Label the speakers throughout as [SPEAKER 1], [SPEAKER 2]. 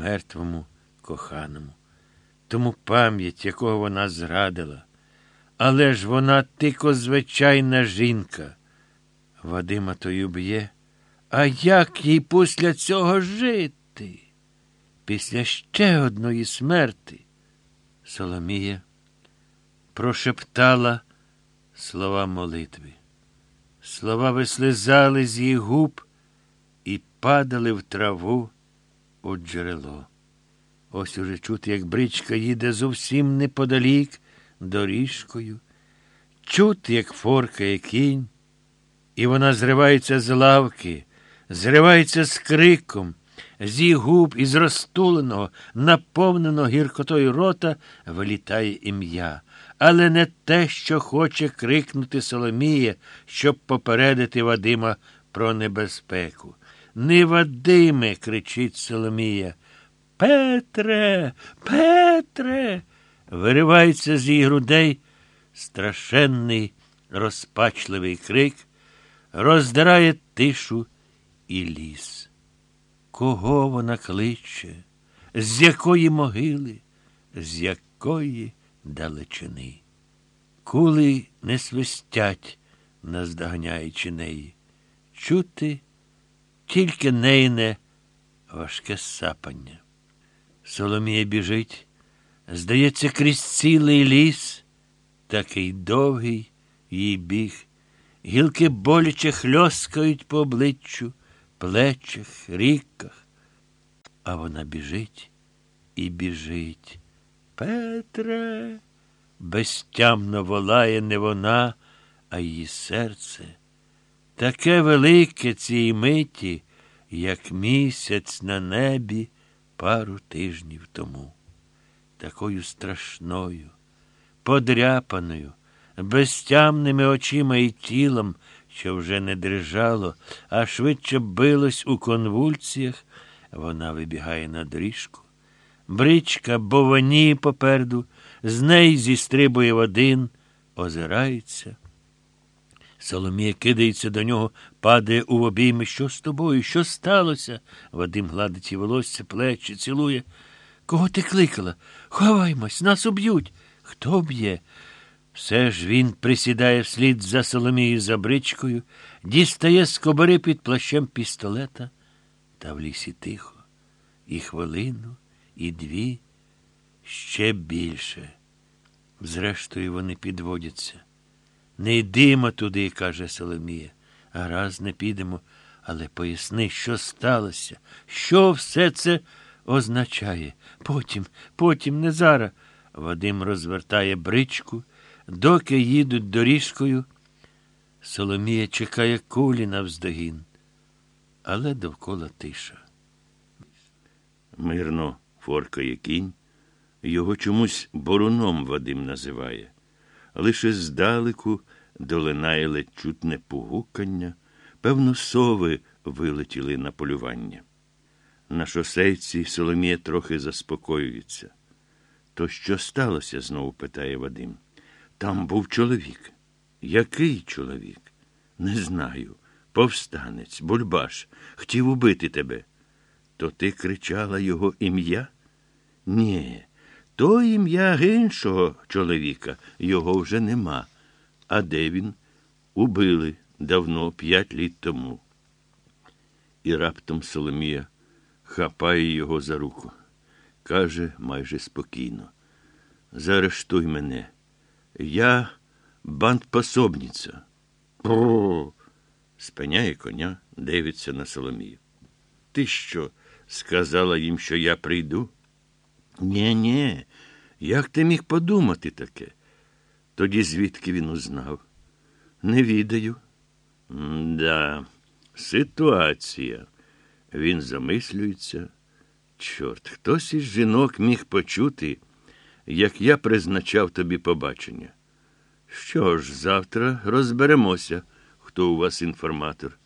[SPEAKER 1] мертвому коханому, тому пам'ять, якого вона зрадила. Але ж вона тико звичайна жінка. Вадима то б'є. А як їй після цього жити? Після ще одної смерти? Соломія прошептала слова молитви. Слова вислизали з її губ і падали в траву у джерело. Ось уже чути, як бричка їде зовсім неподалік доріжкою. Чути, як форкає кінь, і вона зривається з лавки, зривається з криком, з її губ із розтуленого, наповненого гіркотою рота вилітає ім'я, але не те, що хоче крикнути Соломія, щоб попередити Вадима про небезпеку. Не Вадиме, кричить Соломія. Петре, Петре. Виривається з її грудей страшенний розпачливий крик, роздирає тишу і ліс. Кого вона кличе? З якої могили, з якої далечини? Кули не свистять, наздоганяючи неї. Чути тільки нейне важке сапання. Соломія біжить, здається, крізь цілий ліс, такий довгий їй біг. Гілки боляче хльоскають по обличчю, плечах, ріках. А вона біжить і біжить. Петре, безтямно волає не вона, а її серце. Таке велике цій миті, як місяць на небі пару тижнів тому. Такою страшною, подряпаною, безтямними очима і тілом, що вже не дрижало, а швидше билось у конвульціях, вона вибігає на доріжку. Бричка бовані попереду, з неї зістрибує в один, озирається. Соломія кидається до нього, падає у обійми. Що з тобою? Що сталося? Вадим гладить її волосся, плечі, цілує. Кого ти кликала? Ховаймось, нас уб'ють. Хто б'є? Все ж він присідає вслід за Соломією за бричкою, дістає з кобори під плащем пістолета, та в лісі тихо. І хвилину, і дві, ще більше. Зрештою, вони підводяться. Не йдимо туди, каже Соломія. Гаразд не підемо, але поясни, що сталося, що все це означає. Потім, потім, не зараз. Вадим розвертає бричку, доки їдуть доріжкою. Соломія чекає кулі навздогін, але довкола тиша.
[SPEAKER 2] Мирно форкає кінь, його чомусь боруном Вадим називає. Лише здалеку долинає ледь чутне погукання, певно, сови вилетіли на полювання. На шосейці Соломія трохи заспокоюється. То що сталося? знову питає Вадим. Там був чоловік. Який чоловік? Не знаю. Повстанець, бульбаш, хотів убити тебе. То ти кричала його ім'я? Ні, то ім'я іншого чоловіка, його вже нема. А де він? Убили давно, п'ять літ тому. І раптом Соломія хапає його за руку. Каже майже спокійно. Заарештуй мене. Я бандпособниця. Про. Спиняє коня, дивиться на Соломію. Ти що, сказала їм, що я прийду? Нє, нє, як ти міг подумати таке? Тоді звідки він узнав? Не відаю. Да, ситуація. Він замислюється. Чорт, хтось із жінок міг почути, як я призначав тобі побачення. Що ж, завтра розберемося, хто у вас інформатор.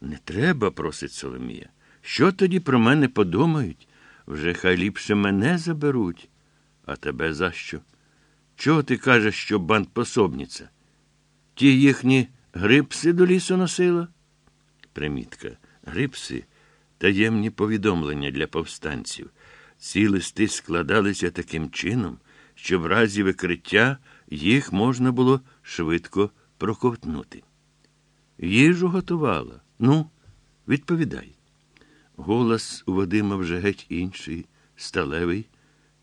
[SPEAKER 2] Не треба, просить Соломія. Що тоді про мене подумають? Вже хай ліпше мене заберуть. А тебе за що? Чого ти кажеш, що бандпособниця? Ті їхні грипси до лісу носила? Примітка. Грипси таємні повідомлення для повстанців. Ці листи складалися таким чином, що в разі викриття їх можна було швидко проковтнути. Їжу готувала. Ну, відповідай. Голос у Вадима вже геть інший, сталевий,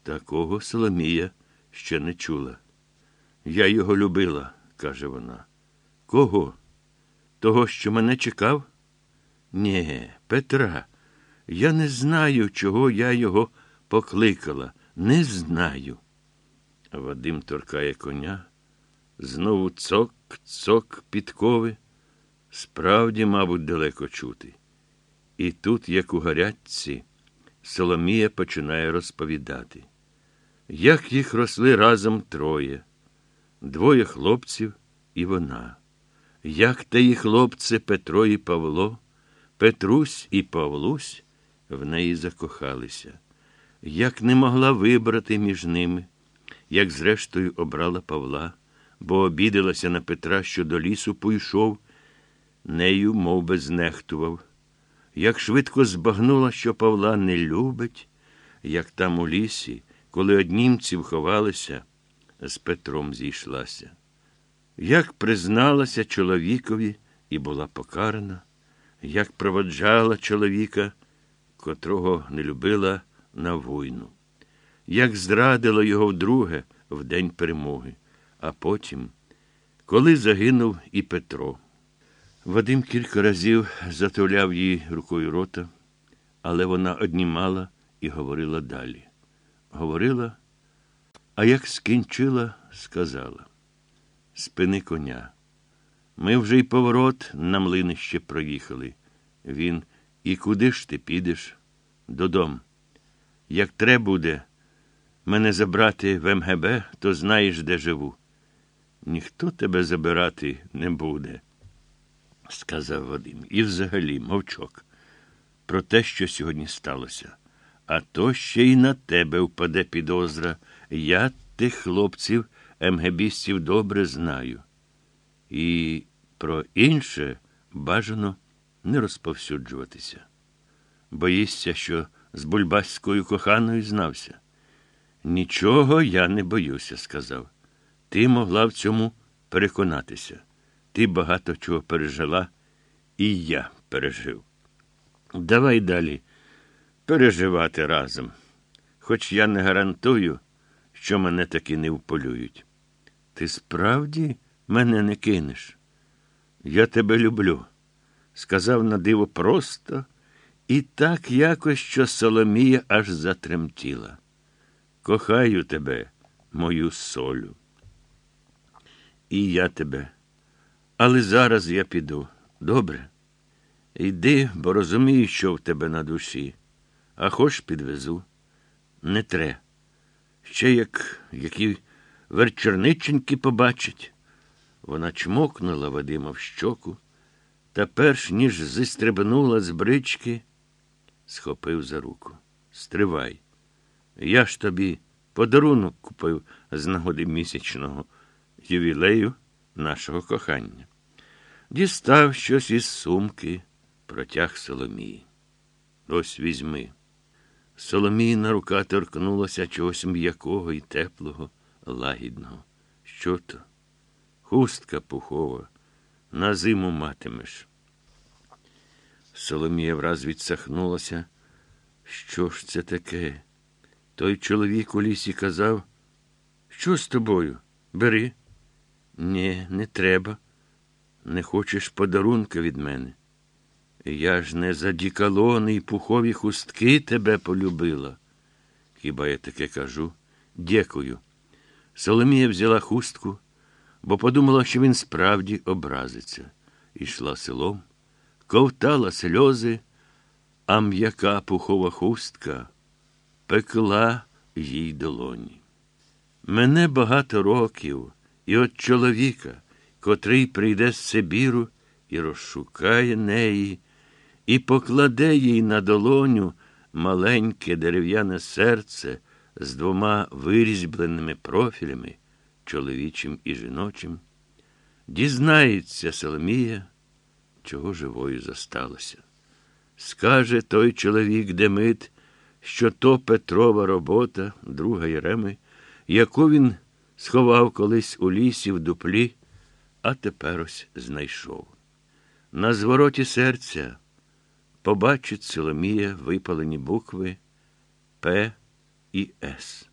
[SPEAKER 2] такого Соломія ще не чула. Я його любила, каже вона. Кого? Того, що мене чекав? Ні, Петра, я не знаю, чого я його покликала. Не знаю. Вадим торкає коня. Знову цок, цок підкови. Справді, мабуть, далеко чути. І тут, як у гарячці, Соломія починає розповідати, як їх росли разом троє, двоє хлопців і вона, як теї хлопці Петро і Павло, Петрусь і Павлусь в неї закохалися, як не могла вибрати між ними, як зрештою обрала Павла, бо обідалася на Петра, що до лісу пойшов, нею мов би, знехтував. Як швидко збагнула, що Павла не любить, як там у лісі, коли од німців ховалися, з Петром зійшлася, як призналася чоловікові і була покарана, як проводжала чоловіка, котрого не любила на війну, як зрадила його вдруге в день перемоги, а потім, коли загинув і Петро. Вадим кілька разів затуляв їй рукою рота, але вона однімала і говорила далі. Говорила, а як скінчила, сказала спини коня. Ми вже й поворот на млинище проїхали. Він і куди ж ти підеш? Додому. Як треба буде мене забрати в МГБ, то знаєш, де живу. Ніхто тебе забирати не буде сказав Вадим. І взагалі мовчок про те, що сьогодні сталося. А то ще й на тебе впаде підозра. Я тих хлопців, МГБістів, добре знаю. І про інше бажано не розповсюджуватися. Боїшся, що з бульбаською коханою знався. Нічого я не боюся, сказав. Ти могла в цьому переконатися. Ти багато чого пережила, і я пережив. Давай далі переживати разом, хоч я не гарантую, що мене таки не вполюють. Ти справді мене не кинеш? Я тебе люблю, сказав на диво просто, і так якось, що Соломія аж затремтіла. Кохаю тебе, мою солю. І я тебе. Але зараз я піду. Добре? Йди, бо розумію, що в тебе на душі, а хоч підвезу. Не тре. Ще як які верчерниченьки побачить. Вона чмокнула Вадима в щоку, та перш ніж зістрибнула з брички, схопив за руку. Стривай. Я ж тобі подарунок купив з нагоди місячного ювілею нашого кохання. Дістав щось із сумки, протяг Соломії. Ось візьми. Соломійна рука торкнулася чогось м'якого і теплого, лагідного. Що то? Хустка пухова, на зиму матимеш. Соломія враз відсахнулася. Що ж це таке? Той чоловік у лісі казав, що з тобою? Бери. Ні, не треба. Не хочеш подарунка від мене. Я ж не за дікалони і пухові хустки тебе полюбила. Хіба я таке кажу? Дякую. Соломія взяла хустку, бо подумала, що він справді образиться. Ішла селом, ковтала сльози, а м'яка пухова хустка пекла їй долоні. Мене багато років. І от чоловіка, котрий прийде з Сибіру і розшукає неї, і покладе їй на долоню маленьке дерев'яне серце з двома вирізьбленими профілями, чоловічим і жіночим, дізнається Соломія, чого живою зосталося. Скаже той чоловік Демит, що то Петрова робота, друга Єреми, яку він сховав колись у лісі в дуплі, а тепер ось знайшов. На звороті серця побачить Соломія випалені букви П і С.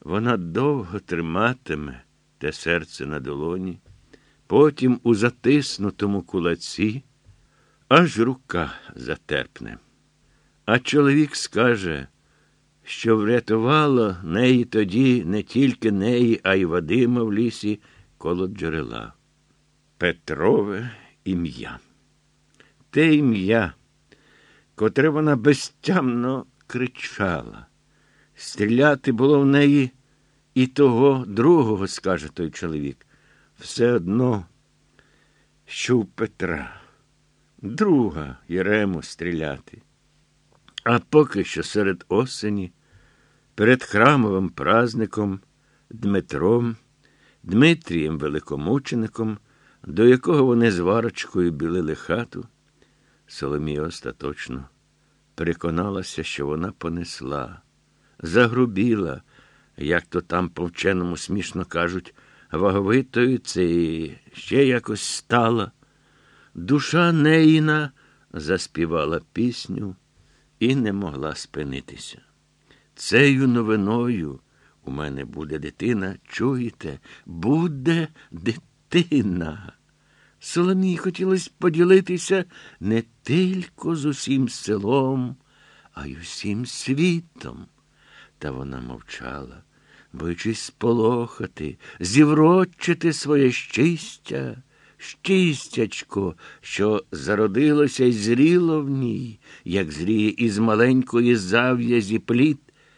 [SPEAKER 2] Вона довго триматиме те серце на долоні, потім у затиснутому кулаці аж рука затерпне. А чоловік скаже, що врятувало неї тоді не тільки неї, а й Вадима в лісі коло джерела. Петрове ім'я. Те ім'я, котре вона безтямно кричала. Стріляти було в неї і того другого, скаже той чоловік, все одно, що в Петра, друга Єрему стріляти. А поки що серед осені, перед храмовим праздником Дмитром, Дмитрієм Великомучеником, до якого вони з варочкою білили хату, Соломія остаточно переконалася, що вона понесла, загрубіла, як то там по вченому смішно кажуть, ваговитою це ще якось стала. Душа неїна заспівала пісню і не могла спинитися. Цею новиною у мене буде дитина, чуєте, буде дитина. Соломії хотілося поділитися не тільки з усім селом, а й усім світом. Та вона мовчала, боючись сполохати, зіврочити своє щастя, щастячко, що зародилося й зріло в ній, як зріє із маленької зав'язі плід,